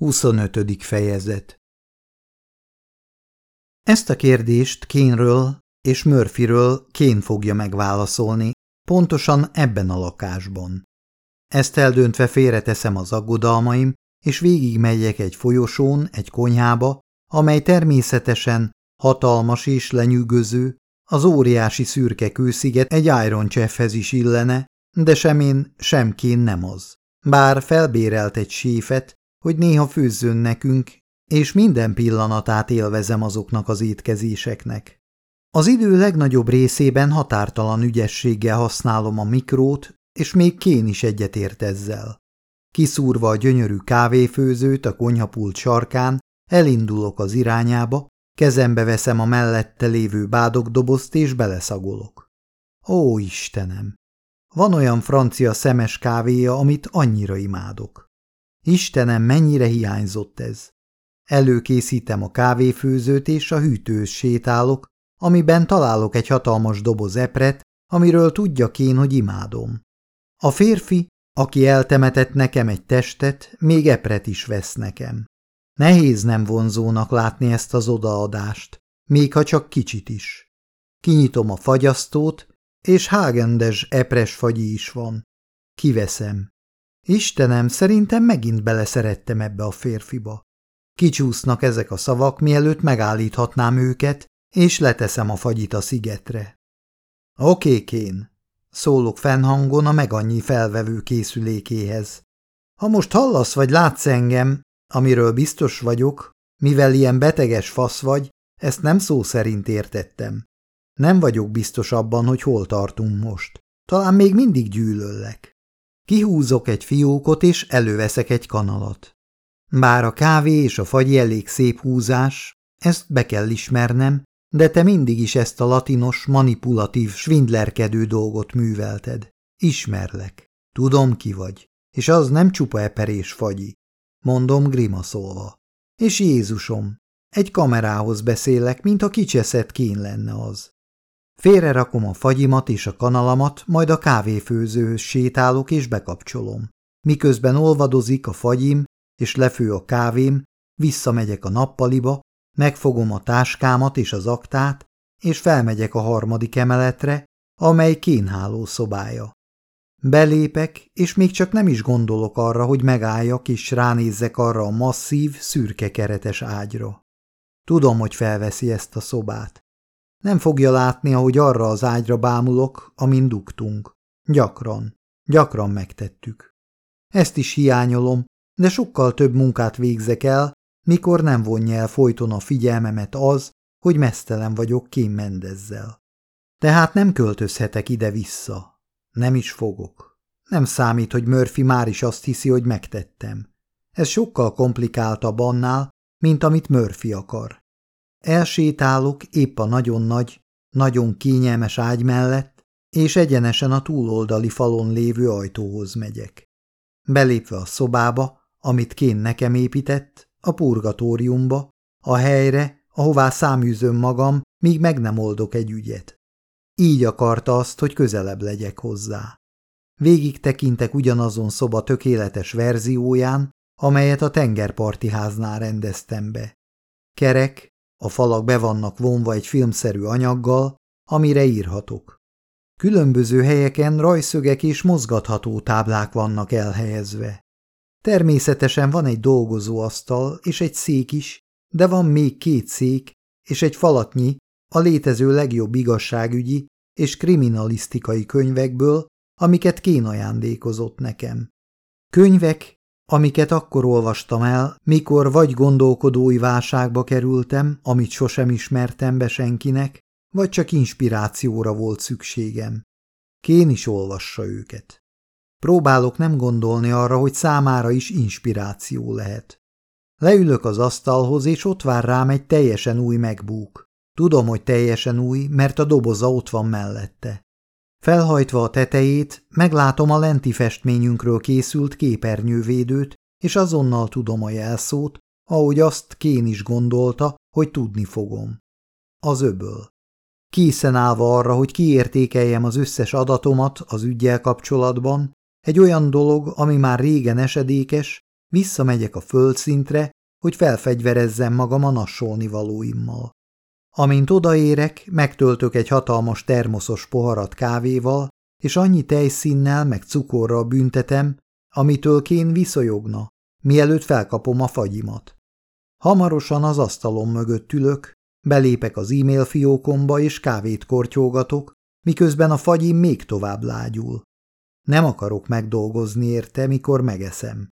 25. fejezet Ezt a kérdést Kénről és Murphyről Kén fogja megválaszolni, pontosan ebben a lakásban. Ezt eldöntve félreteszem az aggodalmaim, és végigmegyek egy folyosón, egy konyhába, amely természetesen hatalmas és lenyűgöző, az óriási szürke kősziget egy Iron Chefhez is illene, de sem én, sem Kén nem az. Bár felbérelt egy séfet, hogy néha főzzön nekünk, és minden pillanatát élvezem azoknak az étkezéseknek. Az idő legnagyobb részében határtalan ügyességgel használom a mikrót, és még Kén is egyetért ezzel. Kiszúrva a gyönyörű kávéfőzőt a konyhapult sarkán, elindulok az irányába, kezembe veszem a mellette lévő bádogdobozt és beleszagolok. Ó, Istenem! Van olyan francia szemes kávéja, amit annyira imádok. Istenem, mennyire hiányzott ez! Előkészítem a kávéfőzőt és a hűtős sétálok, amiben találok egy hatalmas doboz epret, amiről tudja én, hogy imádom. A férfi, aki eltemetett nekem egy testet, még epret is vesz nekem. Nehéz nem vonzónak látni ezt az odaadást, még ha csak kicsit is. Kinyitom a fagyasztót, és hágendes epres fagyi is van. Kiveszem. Istenem, szerintem megint beleszerettem ebbe a férfiba. Kicsúsznak ezek a szavak, mielőtt megállíthatnám őket, és leteszem a fagyit a szigetre. Oké, Kén, szólok fennhangon a megannyi felvevő készülékéhez. Ha most hallasz vagy látsz engem, amiről biztos vagyok, mivel ilyen beteges fasz vagy, ezt nem szó szerint értettem. Nem vagyok biztos abban, hogy hol tartunk most. Talán még mindig gyűlöllek. Kihúzok egy fiókot, és előveszek egy kanalat. Bár a kávé és a fagy elég szép húzás, ezt be kell ismernem, de te mindig is ezt a latinos, manipulatív, svindlerkedő dolgot művelted. Ismerlek. Tudom, ki vagy. És az nem csupa eperés fagyi. Mondom grimaszolva. És Jézusom, egy kamerához beszélek, mintha kicseszett kén lenne az. Félre rakom a fagyimat és a kanalamat, majd a kávéfőzőhöz sétálok és bekapcsolom. Miközben olvadozik a fagyim és lefő a kávém, visszamegyek a nappaliba, megfogom a táskámat és az aktát, és felmegyek a harmadik emeletre, amely kénháló szobája. Belépek, és még csak nem is gondolok arra, hogy megálljak és ránézzek arra a masszív, szürke keretes ágyra. Tudom, hogy felveszi ezt a szobát. Nem fogja látni, ahogy arra az ágyra bámulok, amin dugtunk. Gyakran, gyakran megtettük. Ezt is hiányolom, de sokkal több munkát végzek el, mikor nem vonja el folyton a figyelmemet az, hogy mesztelen vagyok Kim Mendezzel. Tehát nem költözhetek ide-vissza. Nem is fogok. Nem számít, hogy Murphy már is azt hiszi, hogy megtettem. Ez sokkal komplikáltabb annál, mint amit Murphy akar. Elsétálok épp a nagyon nagy, nagyon kényelmes ágy mellett, és egyenesen a túloldali falon lévő ajtóhoz megyek. Belépve a szobába, amit Kén nekem épített, a purgatóriumba, a helyre, ahová száműzöm magam, míg meg nem oldok egy ügyet. Így akarta azt, hogy közelebb legyek hozzá. Végig tekintek ugyanazon szoba tökéletes verzióján, amelyet a tengerparti háznál rendeztem be. Kerek, a falak be vannak vonva egy filmszerű anyaggal, amire írhatok. Különböző helyeken rajszögek és mozgatható táblák vannak elhelyezve. Természetesen van egy dolgozóasztal és egy szék is, de van még két szék és egy falatnyi a létező legjobb igazságügyi és kriminalisztikai könyvekből, amiket Kén ajándékozott nekem. Könyvek, amiket akkor olvastam el, mikor vagy gondolkodói válságba kerültem, amit sosem ismertem be senkinek, vagy csak inspirációra volt szükségem. Kén is olvassa őket. Próbálok nem gondolni arra, hogy számára is inspiráció lehet. Leülök az asztalhoz, és ott vár rám egy teljesen új megbúk. Tudom, hogy teljesen új, mert a doboza ott van mellette. Felhajtva a tetejét, meglátom a lenti festményünkről készült képernyővédőt, és azonnal tudom a jelszót, ahogy azt Kén is gondolta, hogy tudni fogom. Az öböl. Készen állva arra, hogy kiértékeljem az összes adatomat az ügyel kapcsolatban, egy olyan dolog, ami már régen esedékes, Visszamegyek a földszintre, hogy felfegyverezzem magam a nassolni valóimmal. Amint odaérek, megtöltök egy hatalmas termoszos poharat kávéval, és annyi tejszínnel meg cukorral büntetem, amitől kén viszonyogna, mielőtt felkapom a fagyimat. Hamarosan az asztalom mögött ülök, belépek az e-mail fiókomba és kávét kortyolgatok, miközben a fagyim még tovább lágyul. Nem akarok megdolgozni érte, mikor megeszem.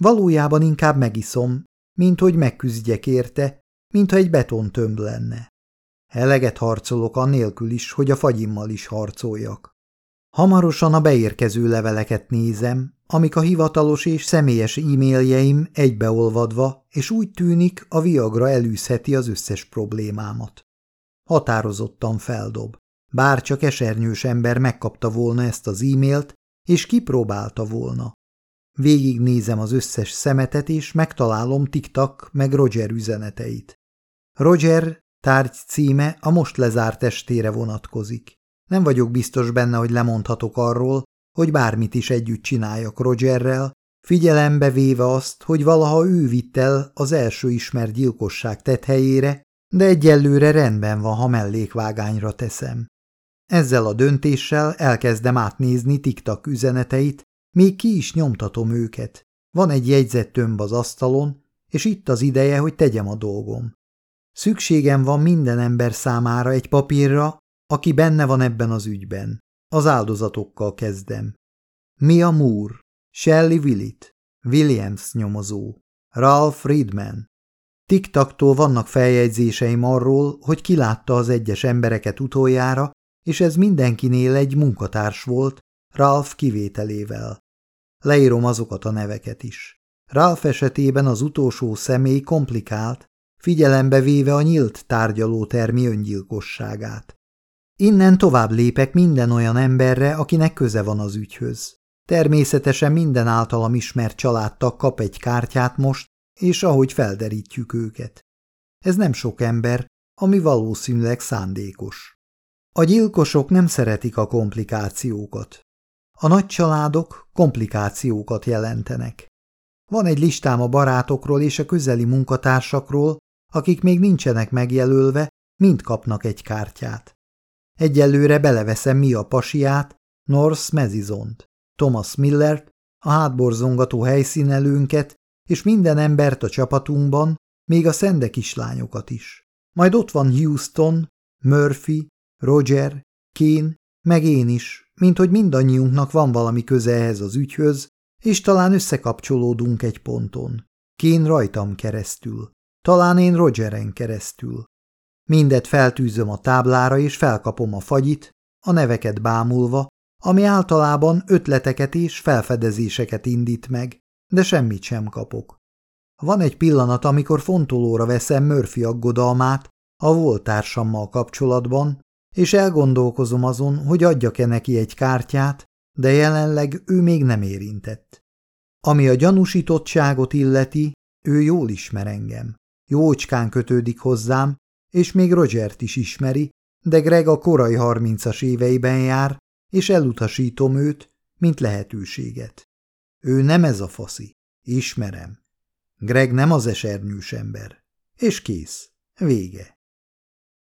Valójában inkább megiszom, mint hogy megküzdjek érte, mintha egy betontömb lenne. Eleget harcolok annélkül is, hogy a fagyimmal is harcoljak. Hamarosan a beérkező leveleket nézem, amik a hivatalos és személyes e-mailjeim egybeolvadva, és úgy tűnik, a viagra elűzheti az összes problémámat. Határozottan feldob. Bár csak esernyős ember megkapta volna ezt az e-mailt, és kipróbálta volna. Végignézem az összes szemetet, és megtalálom TikTok meg Roger üzeneteit. Roger tárgy címe a most lezárt estére vonatkozik. Nem vagyok biztos benne, hogy lemondhatok arról, hogy bármit is együtt csináljak Rogerrel, figyelembe véve azt, hogy valaha ő vitt el az első ismert gyilkosság tethelyére, de egyelőre rendben van, ha mellékvágányra teszem. Ezzel a döntéssel elkezdem átnézni TikTok üzeneteit, még ki is nyomtatom őket. Van egy jegyzett tömb az asztalon, és itt az ideje, hogy tegyem a dolgom. Szükségem van minden ember számára egy papírra, aki benne van ebben az ügyben. Az áldozatokkal kezdem. Mia Moore, Shelley Willit, Williams nyomozó, Ralph Friedman. Tiktaktól vannak feljegyzéseim arról, hogy kilátta az egyes embereket utoljára, és ez mindenkinél egy munkatárs volt, Ralph kivételével. Leírom azokat a neveket is. Ralph esetében az utolsó személy komplikált, figyelembe véve a nyílt tárgyalótermi öngyilkosságát. Innen tovább lépek minden olyan emberre, akinek köze van az ügyhöz. Természetesen minden általam ismert családtag kap egy kártyát most, és ahogy felderítjük őket. Ez nem sok ember, ami valószínűleg szándékos. A gyilkosok nem szeretik a komplikációkat. A nagy családok komplikációkat jelentenek. Van egy listám a barátokról és a közeli munkatársakról, akik még nincsenek megjelölve, mind kapnak egy kártyát. Egyelőre beleveszem mi a pasiát, North Mezizont, Thomas Millert, a hátborzongató helyszínelőnket, és minden embert a csapatunkban, még a szende kislányokat is. Majd ott van Houston, Murphy, Roger, Kane, meg én is, mint hogy mindannyiunknak van valami köze ehhez az ügyhöz, és talán összekapcsolódunk egy ponton. Kén rajtam keresztül. Talán én Rogeren keresztül. Mindet feltűzöm a táblára, és felkapom a fagyit, a neveket bámulva, ami általában ötleteket és felfedezéseket indít meg, de semmit sem kapok. Van egy pillanat, amikor fontolóra veszem Murphy aggodalmát a voltársammal kapcsolatban, és elgondolkozom azon, hogy adjak-e neki egy kártyát, de jelenleg ő még nem érintett. Ami a gyanúsítottságot illeti, ő jól ismer engem. Jócskán kötődik hozzám, és még Rogert is ismeri, de Greg a korai harmincas éveiben jár, és elutasítom őt, mint lehetőséget. Ő nem ez a faszi. Ismerem. Greg nem az esernyős ember. És kész. Vége.